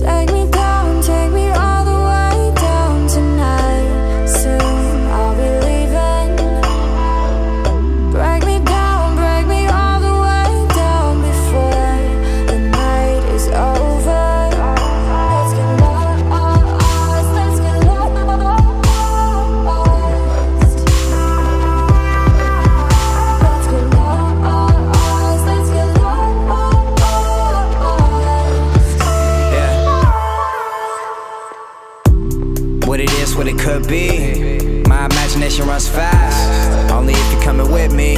Take What it is, what it could be. My imagination runs fast. Only if you're coming with me.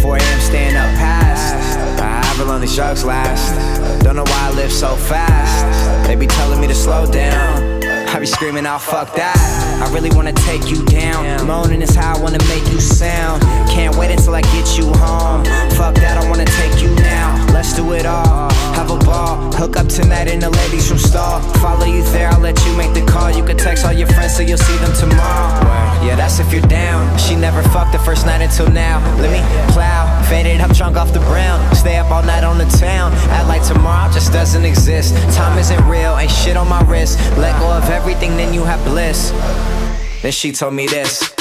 4 a.m. staying up past. However long these drugs last. Don't know why I live so fast. They be telling me to slow down. I be screaming out, fuck that. I really wanna take you down. Moaning is how I wanna make you sound. Can't wait until I get you home. Fuck that, I wanna take you now. Let's do it all. Have a ball. Hook up tonight in the ladies' room stall. Follow you there, I'll let you make the text all your friends so you'll see them tomorrow. Yeah, that's if you're down. She never fucked the first night until now. Let me plow. Faded up drunk off the brown. Stay up all night on the town. Act like tomorrow just doesn't exist. Time isn't real, ain't shit on my wrist. Let go of everything, then you have bliss. Then she told me this.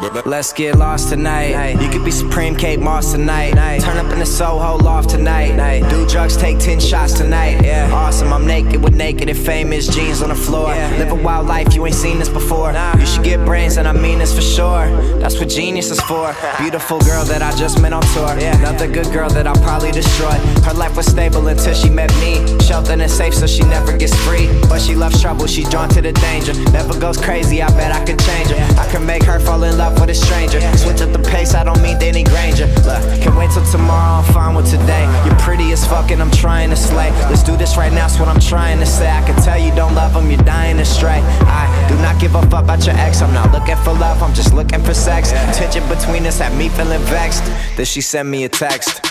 Let's get lost tonight. You could be Supreme Kate Moss tonight. Turn up in the Soho loft tonight. Do drugs, take 10 shots tonight. Yeah. Awesome, I'm naked with naked and famous jeans on the floor. Live a wild life, you ain't seen this before. You should get brains, and I mean this for sure. That's what genius is for. Beautiful girl that I just met on tour. Another good girl that I'll probably destroy. Her life was stable until she met me. Sheltered and safe, so she never gets free. Loves trouble, she's drawn to the danger. Never goes crazy, I bet I could change her. I can make her fall in love with a stranger. Switch up the pace, I don't mean Danny Granger. Look, can wait till tomorrow, I'm fine with today. You're pretty as fuck, and I'm trying to slay. Let's do this right now, that's what I'm trying to say. I can tell you don't love him, you're dying astray. I do not give a fuck about your ex. I'm not looking for love, I'm just looking for sex. Tension between us had me feeling vexed. Then she sent me a text.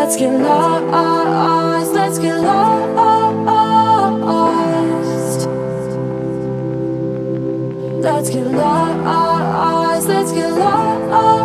Let's get lost, let's get lost. Let's get lost, let's get lost.